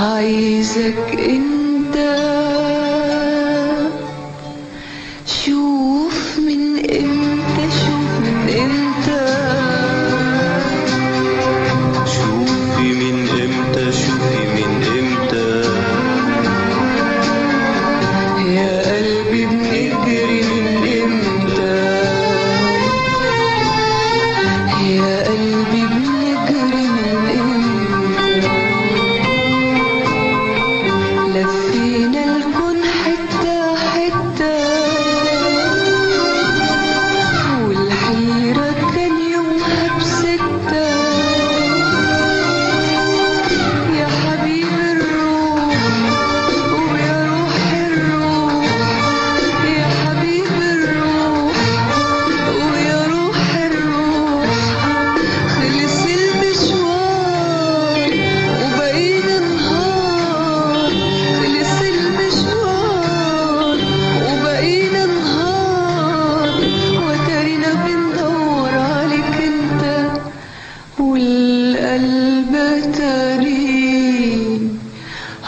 عايزك انت. شوف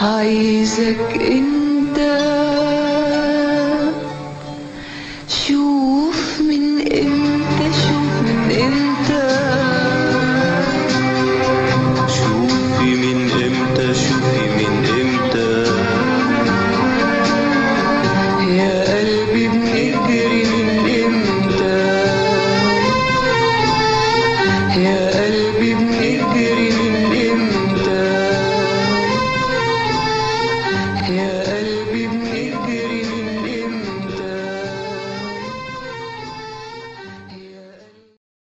ترين عايزك انت